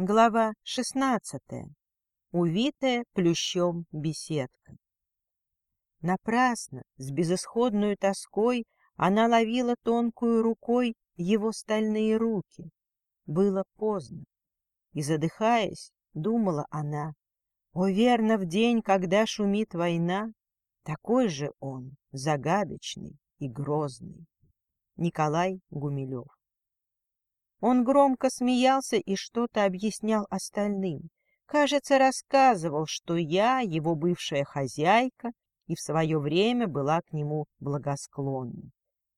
Глава шестнадцатая. Увитая плющом беседка. Напрасно, с безысходной тоской, она ловила тонкую рукой его стальные руки. Было поздно. И, задыхаясь, думала она, о, верно, в день, когда шумит война, такой же он, загадочный и грозный. Николай Гумилев Он громко смеялся и что-то объяснял остальным. Кажется, рассказывал, что я, его бывшая хозяйка, и в свое время была к нему благосклонна.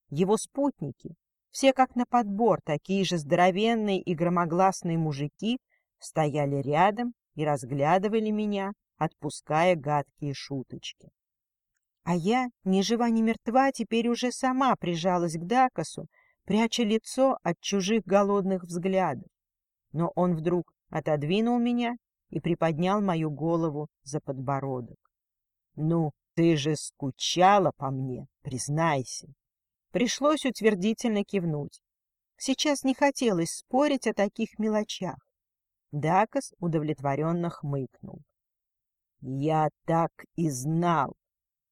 Его спутники, все как на подбор, такие же здоровенные и громогласные мужики, стояли рядом и разглядывали меня, отпуская гадкие шуточки. А я, ни жива, ни мертва, теперь уже сама прижалась к Дакосу, пряча лицо от чужих голодных взглядов. Но он вдруг отодвинул меня и приподнял мою голову за подбородок. — Ну, ты же скучала по мне, признайся. Пришлось утвердительно кивнуть. Сейчас не хотелось спорить о таких мелочах. Дакос удовлетворенно хмыкнул. — Я так и знал.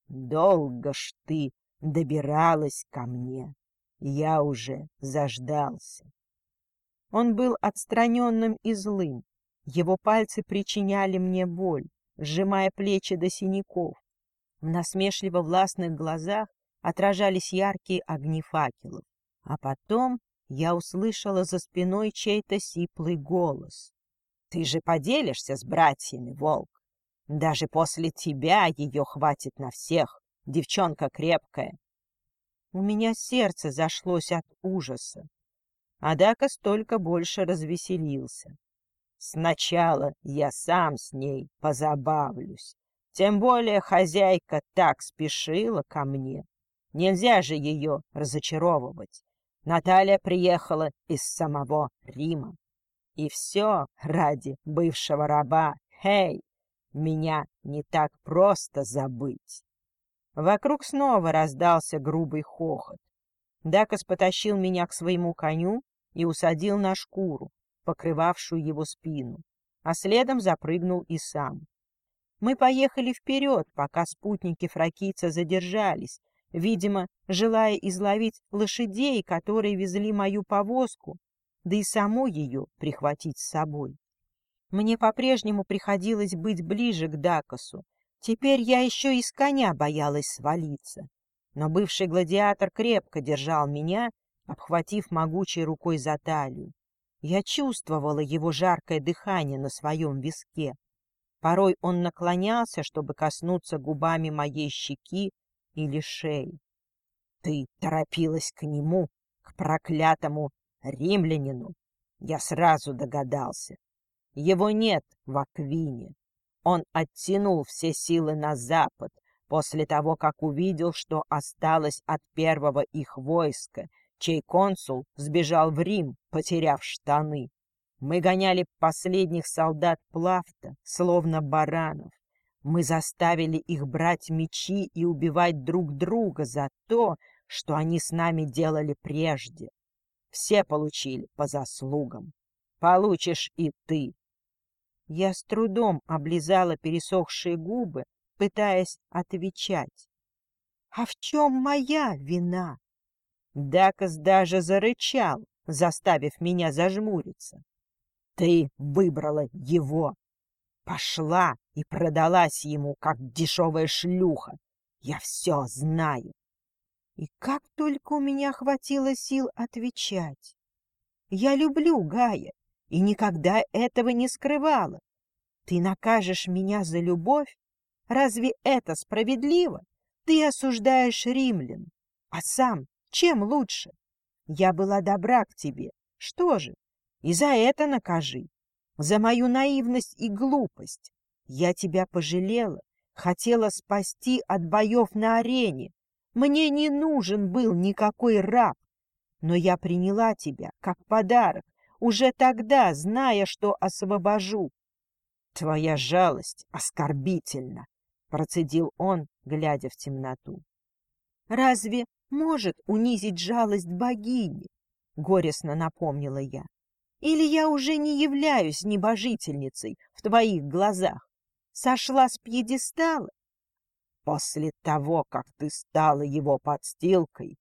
Долго ж ты добиралась ко мне. Я уже заждался. Он был отстраненным и злым. Его пальцы причиняли мне боль, сжимая плечи до синяков. В насмешливо-властных глазах отражались яркие огни факелов. А потом я услышала за спиной чей-то сиплый голос. Ты же поделишься с братьями, волк. Даже после тебя ее хватит на всех. Девчонка крепкая. У меня сердце зашлось от ужаса. Адака столько больше развеселился. Сначала я сам с ней позабавлюсь. Тем более хозяйка так спешила ко мне. Нельзя же ее разочаровывать. Наталья приехала из самого Рима. И все ради бывшего раба. Хей, меня не так просто забыть. Вокруг снова раздался грубый хохот. Дакос потащил меня к своему коню и усадил на шкуру, покрывавшую его спину, а следом запрыгнул и сам. Мы поехали вперед, пока спутники фракийца задержались, видимо, желая изловить лошадей, которые везли мою повозку, да и саму ее прихватить с собой. Мне по-прежнему приходилось быть ближе к Дакосу. Теперь я еще и с коня боялась свалиться. Но бывший гладиатор крепко держал меня, обхватив могучей рукой за талию. Я чувствовала его жаркое дыхание на своем виске. Порой он наклонялся, чтобы коснуться губами моей щеки или шеи. Ты торопилась к нему, к проклятому римлянину. Я сразу догадался. Его нет в Аквине. Он оттянул все силы на запад после того, как увидел, что осталось от первого их войска, чей консул сбежал в Рим, потеряв штаны. Мы гоняли последних солдат Плафта, словно баранов. Мы заставили их брать мечи и убивать друг друга за то, что они с нами делали прежде. Все получили по заслугам. Получишь и ты. Я с трудом облизала пересохшие губы, пытаясь отвечать. А в чем моя вина? Дакас даже зарычал, заставив меня зажмуриться. Ты выбрала его. Пошла и продалась ему, как дешевая шлюха. Я все знаю. И как только у меня хватило сил отвечать. Я люблю Гая и никогда этого не скрывала. Ты накажешь меня за любовь? Разве это справедливо? Ты осуждаешь римлян. А сам чем лучше? Я была добра к тебе. Что же? И за это накажи. За мою наивность и глупость. Я тебя пожалела, хотела спасти от боев на арене, мне не нужен был никакой раб, но я приняла тебя как подарок, уже тогда, зная, что освобожу. — Твоя жалость оскорбительна, — процедил он, глядя в темноту. — Разве может унизить жалость богини? — горестно напомнила я. Или я уже не являюсь небожительницей в твоих глазах? Сошла с пьедестала? После того, как ты стала его подстилкой?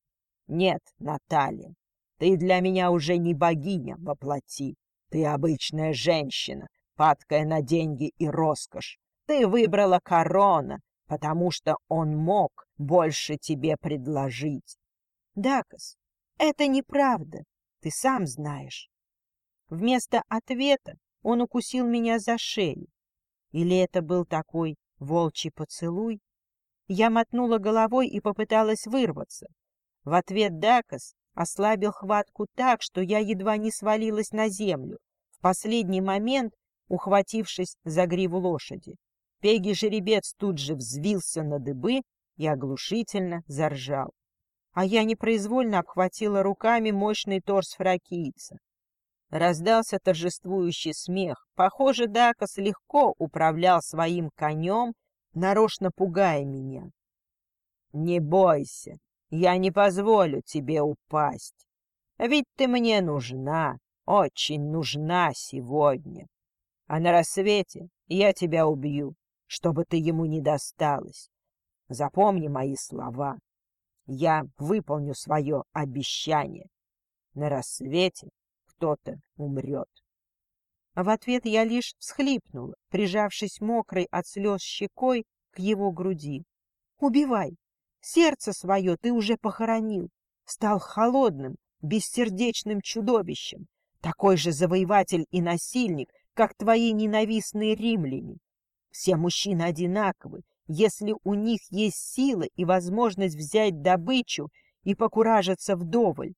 Нет, Наталья, ты для меня уже не богиня воплоти. Ты обычная женщина, падкая на деньги и роскошь. Ты выбрала корона, потому что он мог больше тебе предложить. Дакас, это неправда, ты сам знаешь. Вместо ответа он укусил меня за шею. Или это был такой волчий поцелуй? Я мотнула головой и попыталась вырваться. В ответ Дакас ослабил хватку так, что я едва не свалилась на землю, в последний момент ухватившись за гриву лошади. Пеги-жеребец тут же взвился на дыбы и оглушительно заржал. А я непроизвольно обхватила руками мощный торс фракийца. Раздался торжествующий смех. Похоже, Дакас легко управлял своим конем, нарочно пугая меня. «Не бойся, я не позволю тебе упасть. Ведь ты мне нужна, очень нужна сегодня. А на рассвете я тебя убью, чтобы ты ему не досталась. Запомни мои слова. Я выполню свое обещание. На рассвете кто-то умрет. В ответ я лишь всхлипнула, прижавшись мокрой от слез щекой к его груди. «Убивай! Сердце свое ты уже похоронил, стал холодным, бессердечным чудовищем, такой же завоеватель и насильник, как твои ненавистные римляне. Все мужчины одинаковы, если у них есть сила и возможность взять добычу и покуражиться вдоволь.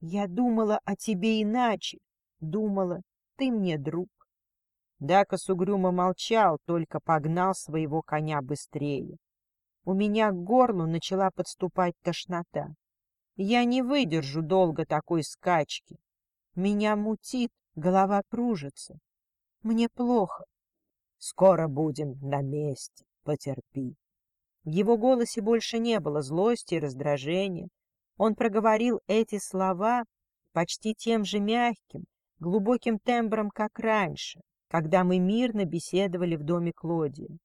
Я думала о тебе иначе, думала, ты мне друг. Дакас угрюмо молчал, только погнал своего коня быстрее. У меня к горлу начала подступать тошнота. Я не выдержу долго такой скачки. Меня мутит, голова кружится. Мне плохо. Скоро будем на месте, потерпи. В его голосе больше не было злости и раздражения. Он проговорил эти слова почти тем же мягким, глубоким тембром, как раньше, когда мы мирно беседовали в доме Клодии.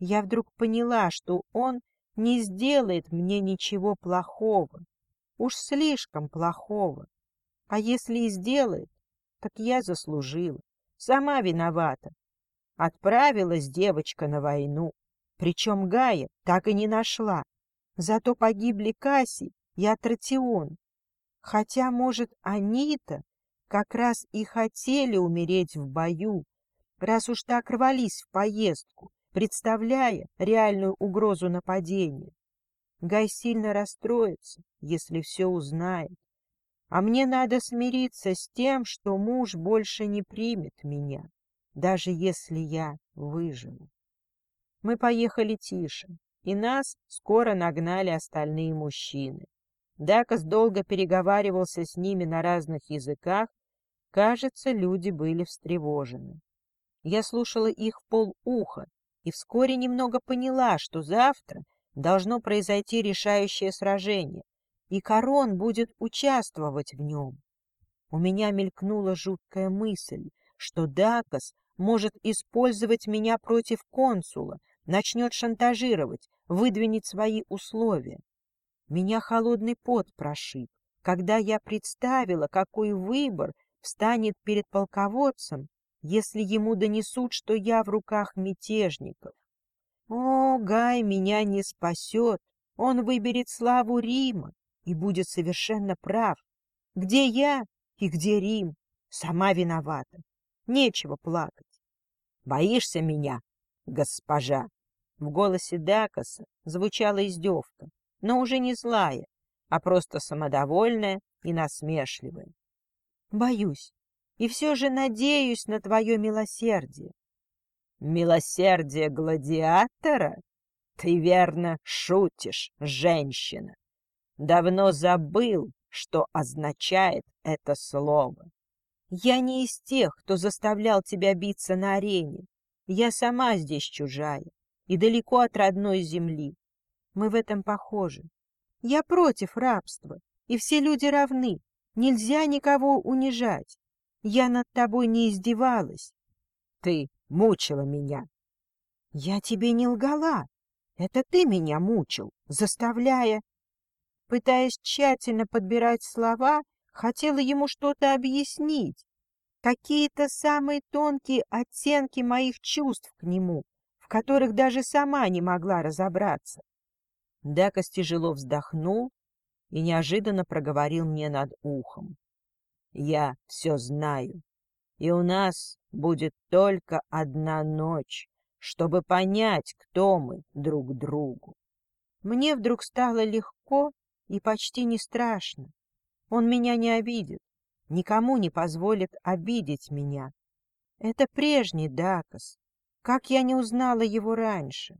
Я вдруг поняла, что он не сделает мне ничего плохого, уж слишком плохого. А если и сделает, так я заслужила. Сама виновата. Отправилась девочка на войну, причем Гая так и не нашла. Зато погибли Кассий и Атратион. Хотя, может, они-то как раз и хотели умереть в бою, раз уж так рвались в поездку, представляя реальную угрозу нападения. Гай сильно расстроится, если все узнает. А мне надо смириться с тем, что муж больше не примет меня, даже если я выживу. Мы поехали тише, и нас скоро нагнали остальные мужчины. Дакас долго переговаривался с ними на разных языках. Кажется, люди были встревожены. Я слушала их полуха и вскоре немного поняла, что завтра должно произойти решающее сражение, и Корон будет участвовать в нем. У меня мелькнула жуткая мысль, что Дакас может использовать меня против консула, начнет шантажировать, выдвинет свои условия. Меня холодный пот прошиб, когда я представила, какой выбор встанет перед полководцем, если ему донесут, что я в руках мятежников. О, Гай меня не спасет, он выберет славу Рима, и будет совершенно прав. Где я и где Рим? Сама виновата. Нечего плакать. Боишься меня, госпожа? В голосе Дакоса звучала издевка, но уже не злая, а просто самодовольная и насмешливая. Боюсь, и все же надеюсь на твое милосердие. Милосердие гладиатора? Ты верно шутишь, женщина давно забыл, что означает это слово. Я не из тех, кто заставлял тебя биться на арене. Я сама здесь чужая и далеко от родной земли. Мы в этом похожи. Я против рабства, и все люди равны. Нельзя никого унижать. Я над тобой не издевалась. Ты мучила меня. Я тебе не лгала. Это ты меня мучил, заставляя... Пытаясь тщательно подбирать слова, хотела ему что-то объяснить, какие-то самые тонкие оттенки моих чувств к нему, в которых даже сама не могла разобраться. Дакас тяжело вздохнул и неожиданно проговорил мне над ухом. «Я все знаю, и у нас будет только одна ночь, чтобы понять, кто мы друг другу». Мне вдруг стало легко и почти не страшно. Он меня не обидит, никому не позволит обидеть меня. Это прежний Дакас. Как я не узнала его раньше?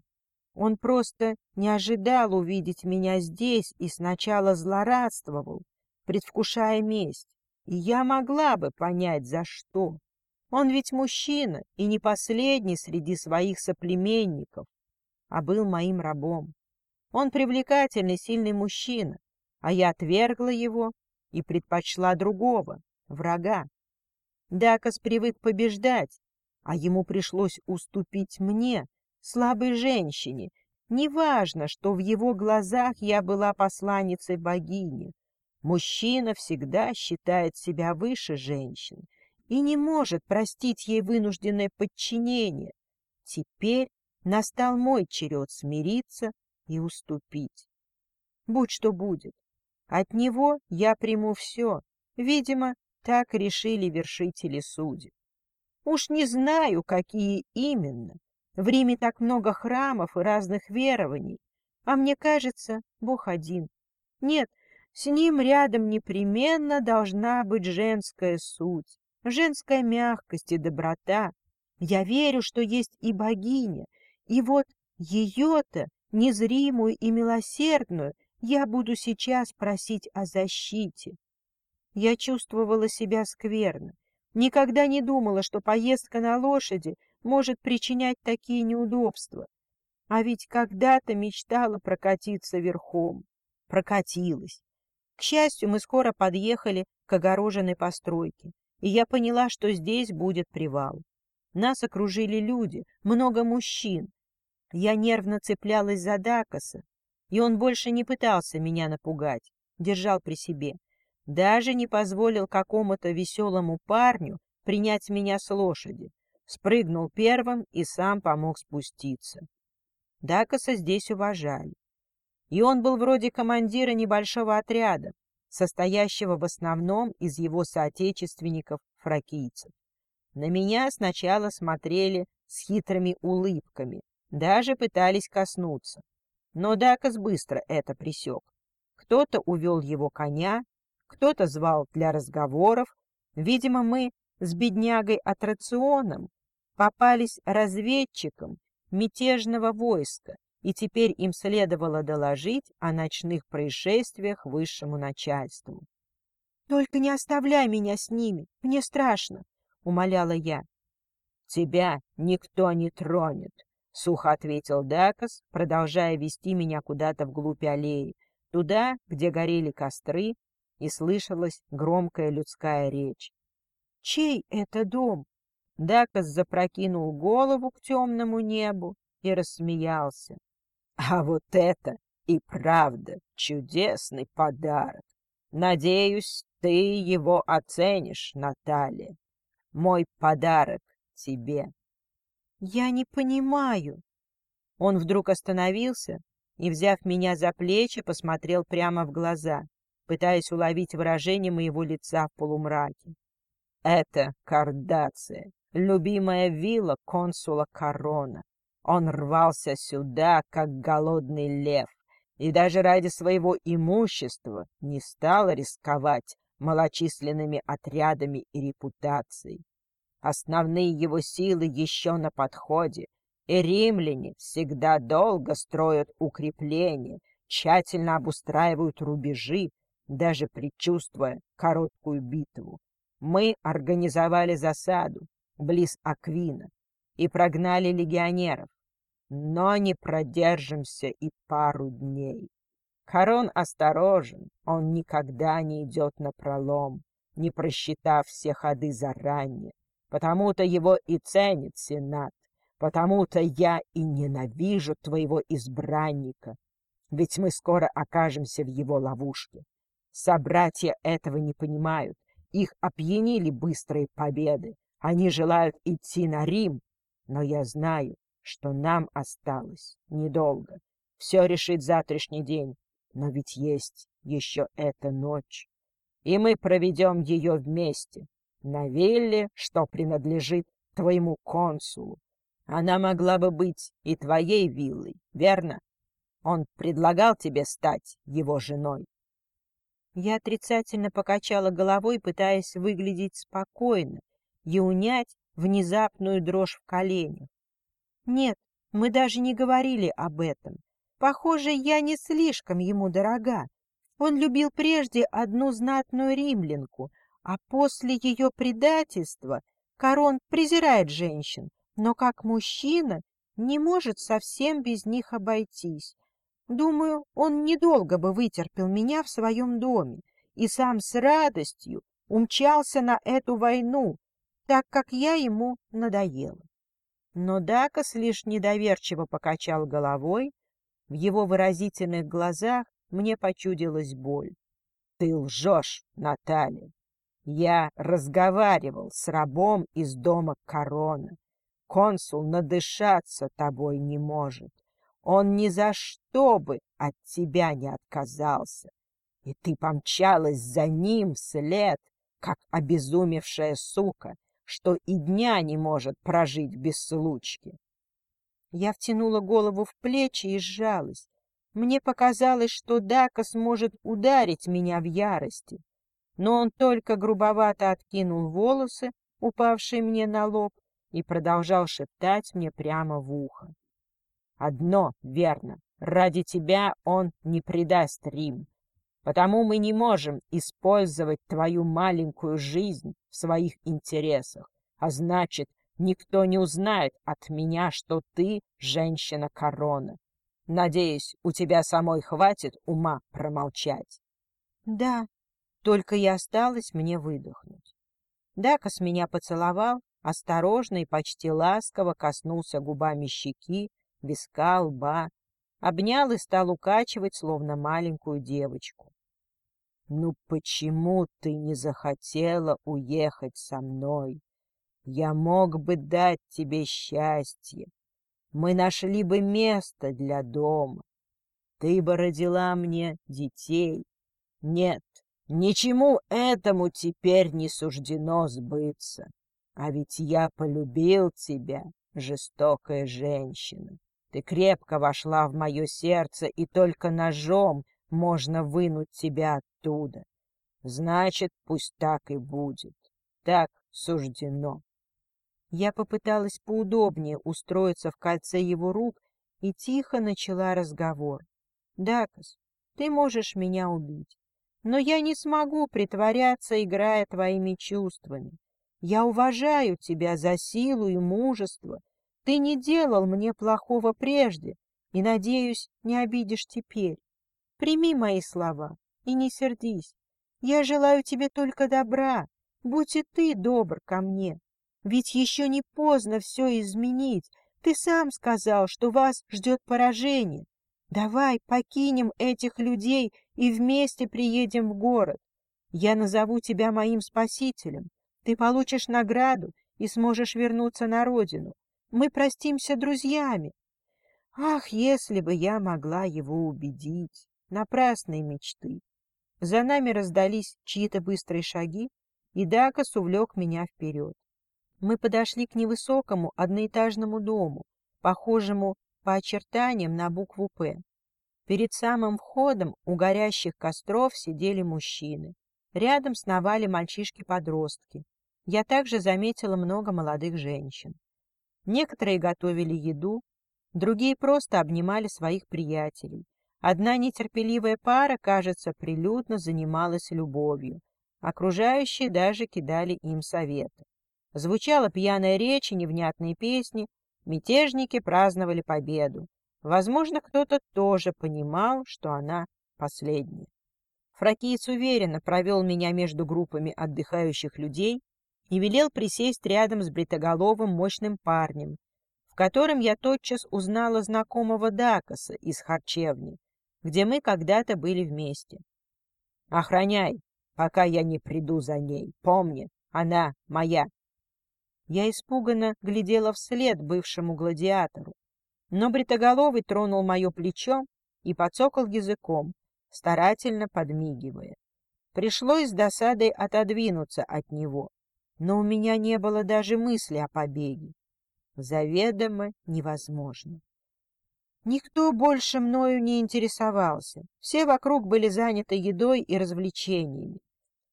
Он просто не ожидал увидеть меня здесь и сначала злорадствовал, предвкушая месть. И я могла бы понять, за что. Он ведь мужчина и не последний среди своих соплеменников, а был моим рабом. Он привлекательный, сильный мужчина, а я отвергла его и предпочла другого, врага. Дакас привык побеждать, а ему пришлось уступить мне, слабой женщине. Неважно, что в его глазах я была посланницей богини. Мужчина всегда считает себя выше женщин и не может простить ей вынужденное подчинение. Теперь настал мой черед смириться и уступить. Будь что будет. От него я приму все. Видимо, так решили вершители судеб. Уж не знаю, какие именно, в Риме так много храмов и разных верований, а мне кажется, Бог один. Нет, с ним рядом непременно должна быть женская суть, женская мягкость и доброта. Я верю, что есть и богиня, и вот ее-то, незримую и милосердную, я буду сейчас просить о защите. Я чувствовала себя скверно, никогда не думала, что поездка на лошади — может причинять такие неудобства. А ведь когда-то мечтала прокатиться верхом. Прокатилась. К счастью, мы скоро подъехали к огороженной постройке, и я поняла, что здесь будет привал. Нас окружили люди, много мужчин. Я нервно цеплялась за Дакоса, и он больше не пытался меня напугать, держал при себе. Даже не позволил какому-то веселому парню принять меня с лошади спрыгнул первым и сам помог спуститься. Дакоса здесь уважали. И он был вроде командира небольшого отряда, состоящего в основном из его соотечественников-фракийцев. На меня сначала смотрели с хитрыми улыбками, даже пытались коснуться. Но Дакос быстро это присек. Кто-то увел его коня, кто-то звал для разговоров. Видимо, мы с беднягой-аттракционом попались разведчикам мятежного войска, и теперь им следовало доложить о ночных происшествиях высшему начальству. — Только не оставляй меня с ними, мне страшно, — умоляла я. — Тебя никто не тронет, — сухо ответил Дакас, продолжая вести меня куда-то вглубь аллеи, туда, где горели костры, и слышалась громкая людская речь. — Чей это дом? Дакас запрокинул голову к темному небу и рассмеялся. — А вот это и правда чудесный подарок. Надеюсь, ты его оценишь, Наталья. Мой подарок тебе. — Я не понимаю. Он вдруг остановился и, взяв меня за плечи, посмотрел прямо в глаза, пытаясь уловить выражение моего лица в полумраке. — Это кардация любимая вилла консула Корона. Он рвался сюда, как голодный лев, и даже ради своего имущества не стал рисковать малочисленными отрядами и репутацией. Основные его силы еще на подходе, и римляне всегда долго строят укрепления, тщательно обустраивают рубежи, даже предчувствуя короткую битву. Мы организовали засаду, близ Аквина и прогнали легионеров, но не продержимся и пару дней. Корон осторожен, он никогда не идет на пролом. не просчитав все ходы заранее. Потому-то его и ценит Сенат, потому-то я и ненавижу твоего избранника, ведь мы скоро окажемся в его ловушке. Собратья этого не понимают, их опьянили быстрые победы, они желают идти на Рим, но я знаю, что нам осталось недолго. Все решит завтрашний день, но ведь есть еще эта ночь, и мы проведем ее вместе на вилле, что принадлежит твоему консулу. Она могла бы быть и твоей виллой, верно? Он предлагал тебе стать его женой. Я отрицательно покачала головой, пытаясь выглядеть спокойно и унять внезапную дрожь в коленях. Нет, мы даже не говорили об этом. Похоже, я не слишком ему дорога. Он любил прежде одну знатную римлянку, а после ее предательства Корон презирает женщин, но как мужчина не может совсем без них обойтись. Думаю, он недолго бы вытерпел меня в своем доме и сам с радостью умчался на эту войну, так как я ему надоела. Но Дакас лишь недоверчиво покачал головой, в его выразительных глазах мне почудилась боль. — Ты лжешь, Наталья. Я разговаривал с рабом из дома Корона. Консул надышаться тобой не может. Он ни за что бы от тебя не отказался. И ты помчалась за ним вслед, как обезумевшая сука, что и дня не может прожить без случки. Я втянула голову в плечи и сжалась. Мне показалось, что Дака сможет ударить меня в ярости но он только грубовато откинул волосы, упавшие мне на лоб, и продолжал шептать мне прямо в ухо. «Одно верно, ради тебя он не предаст Рим, потому мы не можем использовать твою маленькую жизнь в своих интересах, а значит, никто не узнает от меня, что ты женщина-корона. Надеюсь, у тебя самой хватит ума промолчать». «Да, только и осталось мне выдохнуть. Дакас меня поцеловал, осторожно и почти ласково коснулся губами щеки, виска, лба, обнял и стал укачивать, словно маленькую девочку. «Ну почему ты не захотела уехать со мной? Я мог бы дать тебе счастье. Мы нашли бы место для дома. Ты бы родила мне детей. Нет, Ничему этому теперь не суждено сбыться. А ведь я полюбил тебя, жестокая женщина. Ты крепко вошла в мое сердце, и только ножом можно вынуть тебя оттуда. Значит, пусть так и будет. Так суждено. Я попыталась поудобнее устроиться в кольце его рук и тихо начала разговор. «Дакас, ты можешь меня убить. Но я не смогу притворяться, играя твоими чувствами. Я уважаю тебя за силу и мужество. Ты не делал мне плохого прежде и, надеюсь, не обидишь теперь. Прими мои слова и не сердись. Я желаю тебе только добра. Будь и ты добр ко мне. Ведь еще не поздно все изменить. Ты сам сказал, что вас ждет поражение. Давай покинем этих людей и вместе приедем в город. Я назову тебя моим спасителем. Ты получишь награду и сможешь вернуться на родину. Мы простимся друзьями. Ах, если бы я могла его убедить! Напрасные мечты. За нами раздались чьи-то быстрые шаги, и Дакас увлек меня вперед. Мы подошли к невысокому одноэтажному дому, похожему по очертаниям на букву «П». Перед самым входом у горящих костров сидели мужчины. Рядом сновали мальчишки-подростки. Я также заметила много молодых женщин. Некоторые готовили еду, другие просто обнимали своих приятелей. Одна нетерпеливая пара, кажется, прилюдно занималась любовью. Окружающие даже кидали им советы. Звучала пьяная речь и невнятные песни, мятежники праздновали победу. Возможно, кто-то тоже понимал, что она последняя. Фракиец уверенно провел меня между группами отдыхающих людей и велел присесть рядом с бритоголовым мощным парнем, в котором я тотчас узнала знакомого Дакоса из харчевни, где мы когда-то были вместе. «Охраняй, пока я не приду за ней. Помни, она моя». Я испуганно глядела вслед бывшему гладиатору, но бритоголовый тронул мое плечо и подсокал языком, старательно подмигивая. Пришлось с досадой отодвинуться от него, но у меня не было даже мысли о побеге. Заведомо невозможно. Никто больше мною не интересовался. Все вокруг были заняты едой и развлечениями.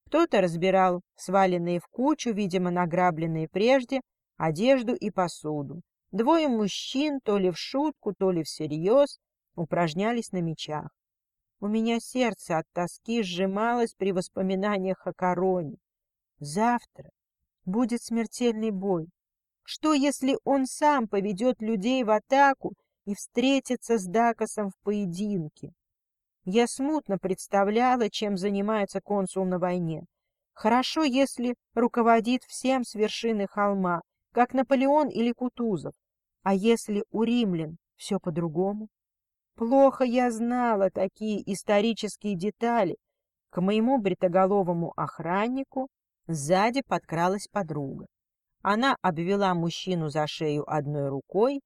Кто-то разбирал сваленные в кучу, видимо, награбленные прежде, одежду и посуду. Двое мужчин, то ли в шутку, то ли всерьез, упражнялись на мечах. У меня сердце от тоски сжималось при воспоминаниях о короне. Завтра будет смертельный бой. Что, если он сам поведет людей в атаку и встретится с Дакосом в поединке? Я смутно представляла, чем занимается консул на войне. Хорошо, если руководит всем с вершины холма, как Наполеон или Кутузов. А если у римлян все по-другому? Плохо я знала такие исторические детали. К моему бритоголовому охраннику Сзади подкралась подруга. Она обвела мужчину за шею одной рукой,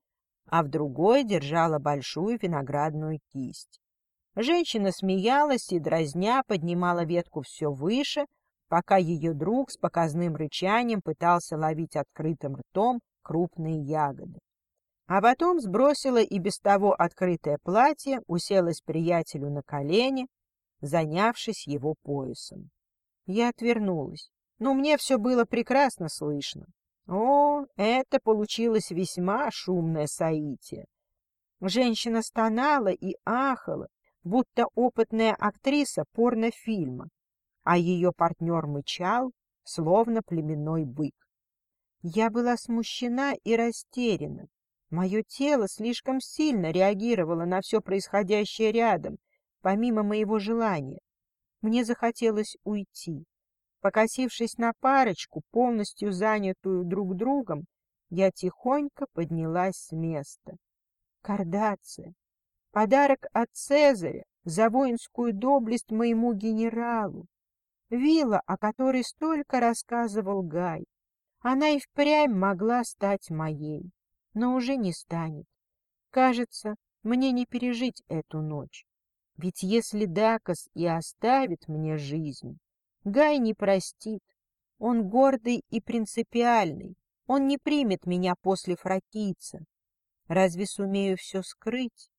а в другой держала большую виноградную кисть. Женщина смеялась и, дразня, поднимала ветку все выше, пока ее друг с показным рычанием пытался ловить открытым ртом крупные ягоды. А потом сбросила и без того открытое платье, уселась приятелю на колени, занявшись его поясом. Я отвернулась но мне все было прекрасно слышно. О, это получилось весьма шумное соитие. Женщина стонала и ахала, будто опытная актриса порнофильма, а ее партнер мычал, словно племенной бык. Я была смущена и растеряна. Мое тело слишком сильно реагировало на все происходящее рядом, помимо моего желания. Мне захотелось уйти. Покосившись на парочку, полностью занятую друг другом, я тихонько поднялась с места. Кардация. Подарок от Цезаря за воинскую доблесть моему генералу. Вилла, о которой столько рассказывал Гай. Она и впрямь могла стать моей, но уже не станет. Кажется, мне не пережить эту ночь. Ведь если Дакос и оставит мне жизнь, Гай не простит. Он гордый и принципиальный. Он не примет меня после фракийца. Разве сумею все скрыть?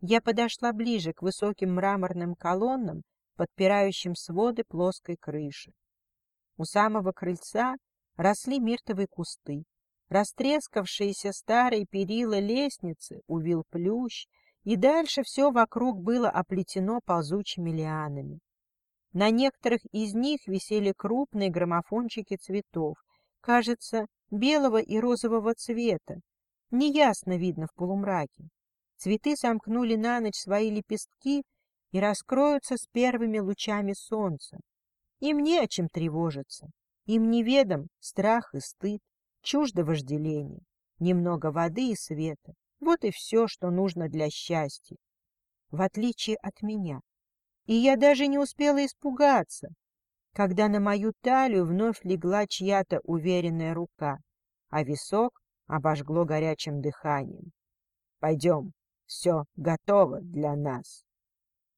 Я подошла ближе к высоким мраморным колоннам, подпирающим своды плоской крыши. У самого крыльца росли миртовые кусты. Растрескавшиеся старые перила лестницы увил плющ, и дальше все вокруг было оплетено ползучими лианами. На некоторых из них висели крупные граммофончики цветов, кажется, белого и розового цвета. Неясно видно в полумраке. Цветы сомкнули на ночь свои лепестки и раскроются с первыми лучами солнца. Им не о чем тревожиться. Им неведом страх и стыд, чуждо вожделение, немного воды и света. Вот и все, что нужно для счастья. В отличие от меня, и я даже не успела испугаться, когда на мою талию вновь легла чья-то уверенная рука, а висок обожгло горячим дыханием. «Пойдем, все готово для нас».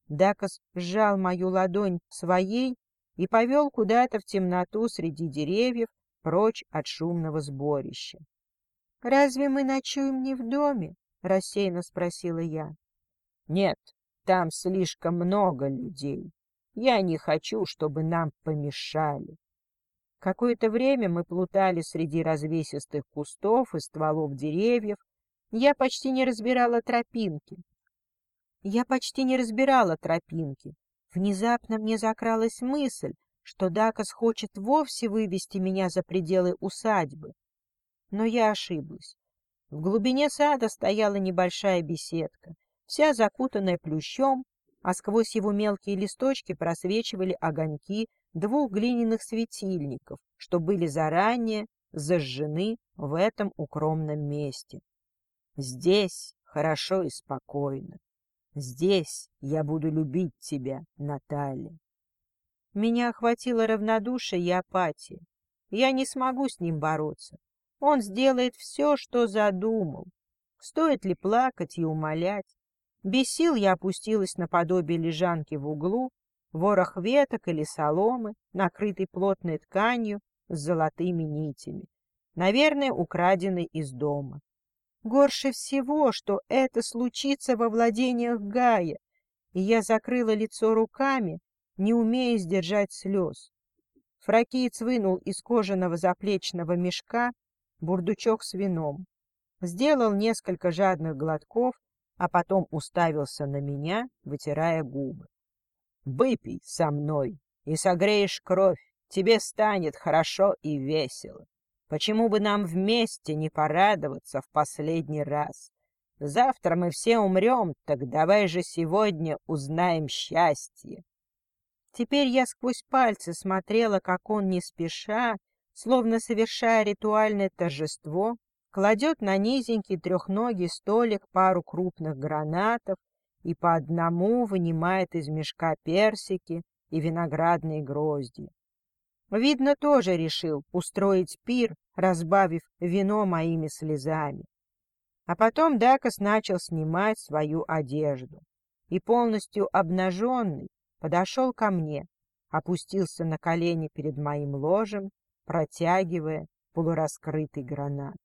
Дакос сжал мою ладонь своей и повел куда-то в темноту среди деревьев, прочь от шумного сборища. — Разве мы ночуем не в доме? — рассеянно спросила я. — Нет, там слишком много людей. Я не хочу, чтобы нам помешали. Какое-то время мы плутали среди развесистых кустов и стволов деревьев. Я почти не разбирала тропинки. Я почти не разбирала тропинки. Внезапно мне закралась мысль, что Дакас хочет вовсе вывести меня за пределы усадьбы. Но я ошиблась. В глубине сада стояла небольшая беседка вся закутанная плющом, а сквозь его мелкие листочки просвечивали огоньки двух глиняных светильников, что были заранее зажжены в этом укромном месте. Здесь хорошо и спокойно. Здесь я буду любить тебя, Наталья. Меня охватило равнодушие и апатия. Я не смогу с ним бороться. Он сделает все, что задумал. Стоит ли плакать и умолять? Без сил я опустилась на подобие лежанки в углу, ворох веток или соломы, накрытый плотной тканью с золотыми нитями, наверное, украденный из дома. Горше всего, что это случится во владениях Гая, и я закрыла лицо руками, не умея сдержать слез. Фракиец вынул из кожаного заплечного мешка бурдучок с вином, сделал несколько жадных глотков, а потом уставился на меня, вытирая губы. — Выпей со мной и согреешь кровь, тебе станет хорошо и весело. Почему бы нам вместе не порадоваться в последний раз? Завтра мы все умрем, так давай же сегодня узнаем счастье. Теперь я сквозь пальцы смотрела, как он не спеша, словно совершая ритуальное торжество, кладет на низенький трехногий столик пару крупных гранатов и по одному вынимает из мешка персики и виноградные грозди. Видно, тоже решил устроить пир, разбавив вино моими слезами. А потом Дакос начал снимать свою одежду и, полностью обнаженный, подошел ко мне, опустился на колени перед моим ложем, протягивая полураскрытый гранат.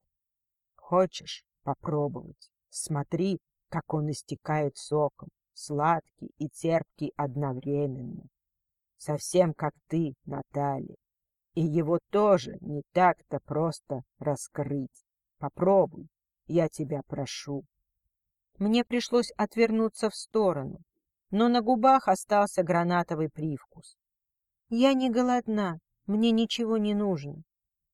Хочешь попробовать? Смотри, как он истекает соком, сладкий и терпкий одновременно. Совсем как ты, Наталья. И его тоже не так-то просто раскрыть. Попробуй, я тебя прошу. Мне пришлось отвернуться в сторону, но на губах остался гранатовый привкус. Я не голодна, мне ничего не нужно.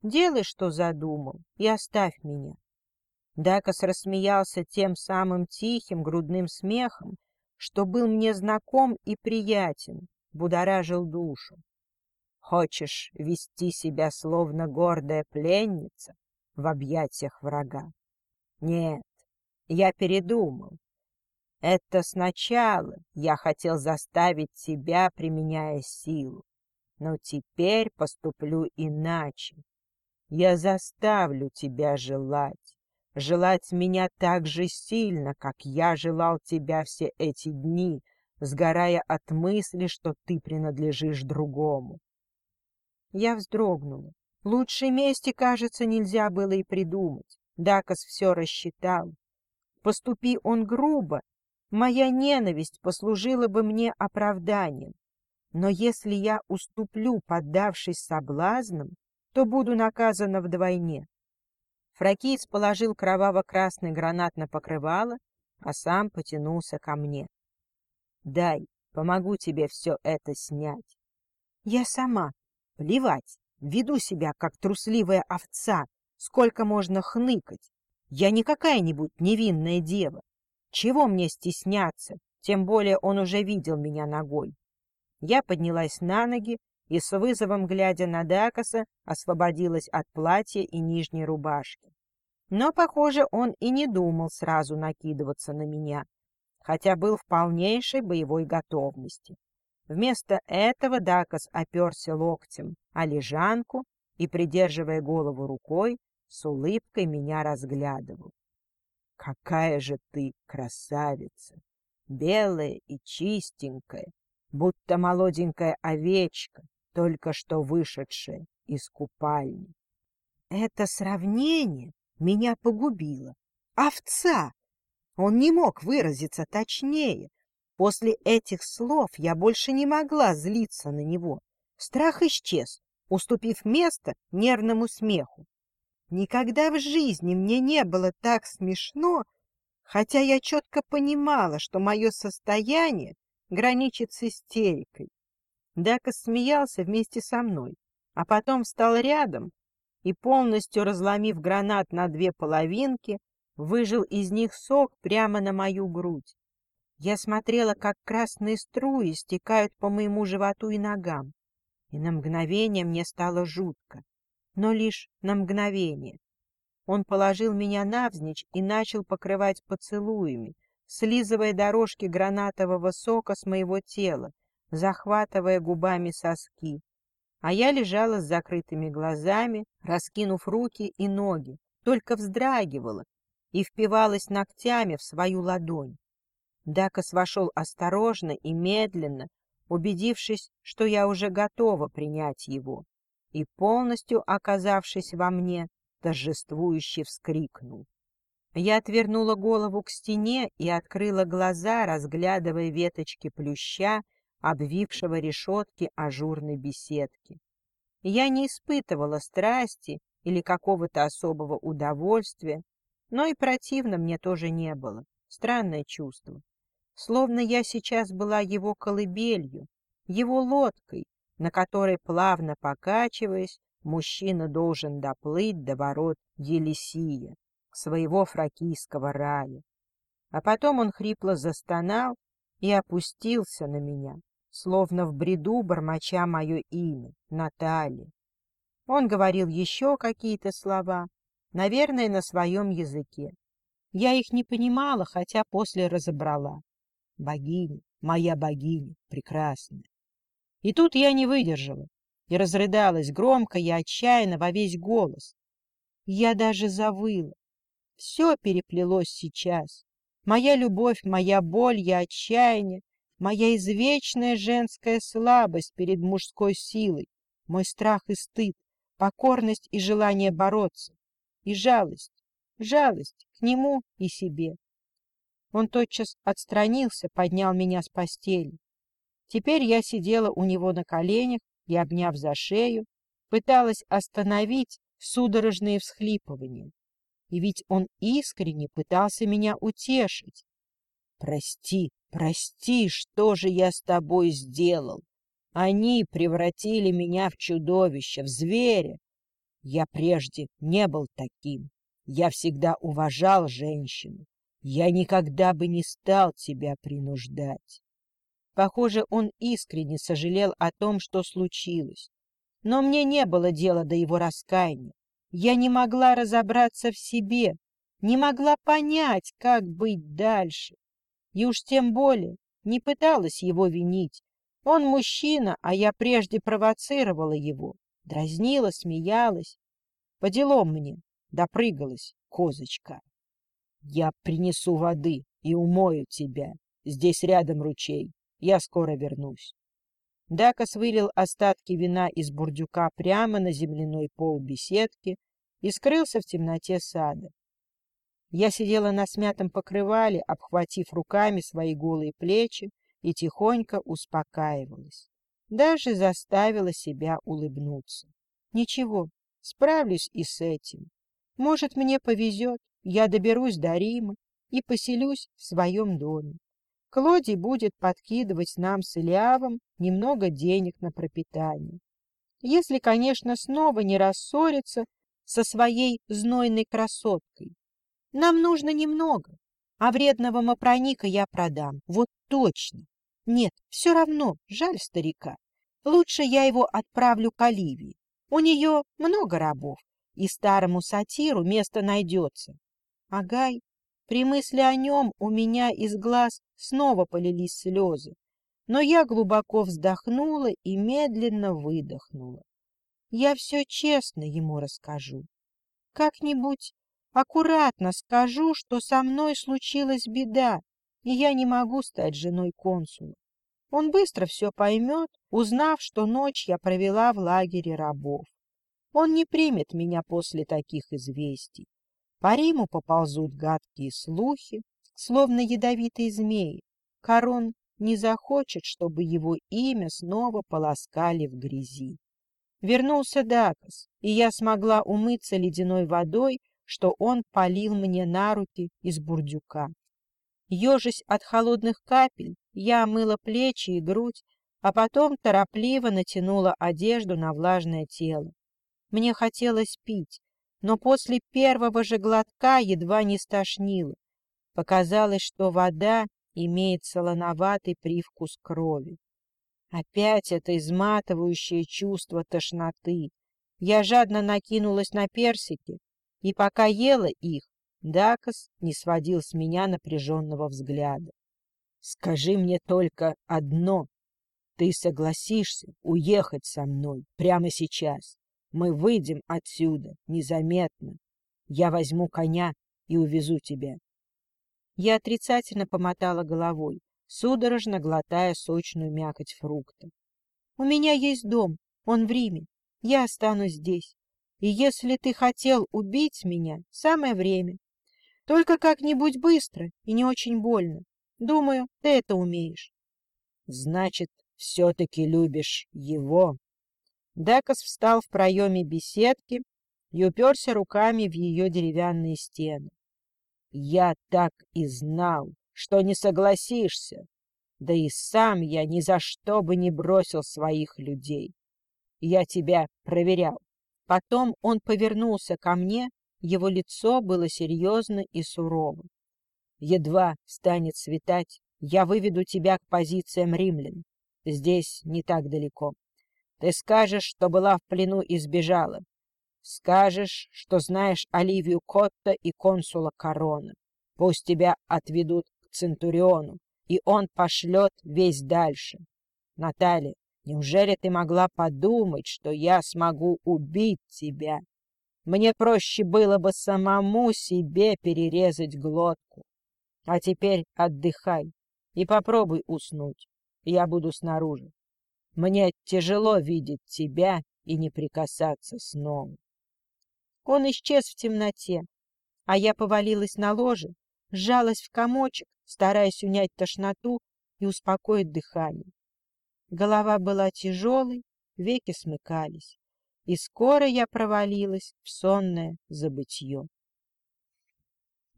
Делай, что задумал, и оставь меня. Дакос рассмеялся тем самым тихим грудным смехом, что был мне знаком и приятен, будоражил душу. Хочешь вести себя словно гордая пленница в объятиях врага? Нет, я передумал. Это сначала я хотел заставить тебя, применяя силу, но теперь поступлю иначе. Я заставлю тебя желать желать меня так же сильно, как я желал тебя все эти дни, сгорая от мысли, что ты принадлежишь другому. Я вздрогнула. Лучшей мести, кажется, нельзя было и придумать. Дакас все рассчитал. Поступи он грубо, моя ненависть послужила бы мне оправданием. Но если я уступлю, поддавшись соблазнам, то буду наказана вдвойне. Фракиец положил кроваво-красный гранат на покрывало, а сам потянулся ко мне. — Дай, помогу тебе все это снять. — Я сама. Плевать. Веду себя, как трусливая овца. Сколько можно хныкать? Я не какая-нибудь невинная дева. Чего мне стесняться? Тем более он уже видел меня ногой. Я поднялась на ноги и с вызовом, глядя на Дакоса, освободилась от платья и нижней рубашки. Но, похоже, он и не думал сразу накидываться на меня, хотя был в полнейшей боевой готовности. Вместо этого Дакос оперся локтем о лежанку и, придерживая голову рукой, с улыбкой меня разглядывал. «Какая же ты красавица! Белая и чистенькая, будто молоденькая овечка, только что вышедшая из купальни. Это сравнение меня погубило. Овца! Он не мог выразиться точнее. После этих слов я больше не могла злиться на него. Страх исчез, уступив место нервному смеху. Никогда в жизни мне не было так смешно, хотя я четко понимала, что мое состояние граничит с истерикой. Дека смеялся вместе со мной, а потом встал рядом и, полностью разломив гранат на две половинки, выжил из них сок прямо на мою грудь. Я смотрела, как красные струи стекают по моему животу и ногам, и на мгновение мне стало жутко, но лишь на мгновение. Он положил меня навзничь и начал покрывать поцелуями, слизывая дорожки гранатового сока с моего тела, захватывая губами соски. А я лежала с закрытыми глазами, раскинув руки и ноги, только вздрагивала и впивалась ногтями в свою ладонь. Дакас вошел осторожно и медленно, убедившись, что я уже готова принять его, и, полностью оказавшись во мне, торжествующе вскрикнул. Я отвернула голову к стене и открыла глаза, разглядывая веточки плюща, обвившего решетки ажурной беседки. Я не испытывала страсти или какого-то особого удовольствия, но и противно мне тоже не было. Странное чувство. Словно я сейчас была его колыбелью, его лодкой, на которой, плавно покачиваясь, мужчина должен доплыть до ворот Елисия, своего фракийского рая. А потом он хрипло застонал и опустился на меня, словно в бреду бормоча мое имя, Наталья. Он говорил еще какие-то слова, наверное, на своем языке. Я их не понимала, хотя после разобрала. Богиня, моя богиня, прекрасная. И тут я не выдержала и разрыдалась громко и отчаянно во весь голос. Я даже завыла. Все переплелось сейчас. Моя любовь, моя боль и отчаяние, моя извечная женская слабость перед мужской силой, мой страх и стыд, покорность и желание бороться, и жалость, жалость к нему и себе. Он тотчас отстранился, поднял меня с постели. Теперь я сидела у него на коленях и, обняв за шею, пыталась остановить судорожные всхлипывания. И ведь он искренне пытался меня утешить. «Прости, прости, что же я с тобой сделал? Они превратили меня в чудовище, в зверя. Я прежде не был таким. Я всегда уважал женщину. Я никогда бы не стал тебя принуждать. Похоже, он искренне сожалел о том, что случилось. Но мне не было дела до его раскаяния. Я не могла разобраться в себе, не могла понять, как быть дальше. И уж тем более не пыталась его винить. Он мужчина, а я прежде провоцировала его, дразнила, смеялась. По делам мне допрыгалась козочка. Я принесу воды и умою тебя. Здесь рядом ручей. Я скоро вернусь. Дакас вылил остатки вина из бурдюка прямо на земляной пол беседки и скрылся в темноте сада. Я сидела на смятом покрывале, обхватив руками свои голые плечи и тихонько успокаивалась. Даже заставила себя улыбнуться. Ничего, справлюсь и с этим. Может, мне повезет, я доберусь до Рима и поселюсь в своем доме. Клодий будет подкидывать нам с Илиавом немного денег на пропитание. Если, конечно, снова не рассорится со своей знойной красоткой. Нам нужно немного, а вредного мопроника я продам. Вот точно. Нет, все равно, жаль старика. Лучше я его отправлю к Оливии. У нее много рабов, и старому сатиру место найдется. Агай при мысли о нем у меня из глаз снова полились слезы, но я глубоко вздохнула и медленно выдохнула. Я все честно ему расскажу. Как-нибудь аккуратно скажу, что со мной случилась беда, и я не могу стать женой консула. Он быстро все поймет, узнав, что ночь я провела в лагере рабов. Он не примет меня после таких известий. По Риму поползут гадкие слухи, словно ядовитые змеи. Корон не захочет, чтобы его имя снова полоскали в грязи. Вернулся Дакас, и я смогла умыться ледяной водой, что он полил мне на руки из бурдюка. Ежась от холодных капель, я омыла плечи и грудь, а потом торопливо натянула одежду на влажное тело. Мне хотелось пить, но после первого же глотка едва не стошнило. Показалось, что вода имеет солоноватый привкус крови. Опять это изматывающее чувство тошноты. Я жадно накинулась на персики, и пока ела их, Дакос не сводил с меня напряженного взгляда. — Скажи мне только одно. Ты согласишься уехать со мной прямо сейчас? Мы выйдем отсюда незаметно. Я возьму коня и увезу тебя. Я отрицательно помотала головой, судорожно глотая сочную мякоть фрукта. — У меня есть дом, он в Риме. Я останусь здесь. И если ты хотел убить меня, самое время. Только как-нибудь быстро и не очень больно. Думаю, ты это умеешь. — Значит, все-таки любишь его? Декас встал в проеме беседки и уперся руками в ее деревянные стены. — Я так и знал, что не согласишься. Да и сам я ни за что бы не бросил своих людей. Я тебя проверял. Потом он повернулся ко мне, его лицо было серьезно и сурово. Едва станет светать, я выведу тебя к позициям римлян. Здесь не так далеко. Ты скажешь, что была в плену и сбежала. Скажешь, что знаешь Оливию Котта и консула Корона. Пусть тебя отведут к Центуриону, и он пошлет весь дальше. Наталья, неужели ты могла подумать, что я смогу убить тебя? Мне проще было бы самому себе перерезать глотку. А теперь отдыхай и попробуй уснуть. Я буду снаружи. Мне тяжело видеть тебя и не прикасаться снова. Он исчез в темноте, а я повалилась на ложе, сжалась в комочек, стараясь унять тошноту и успокоить дыхание. Голова была тяжелой, веки смыкались, и скоро я провалилась в сонное забытье.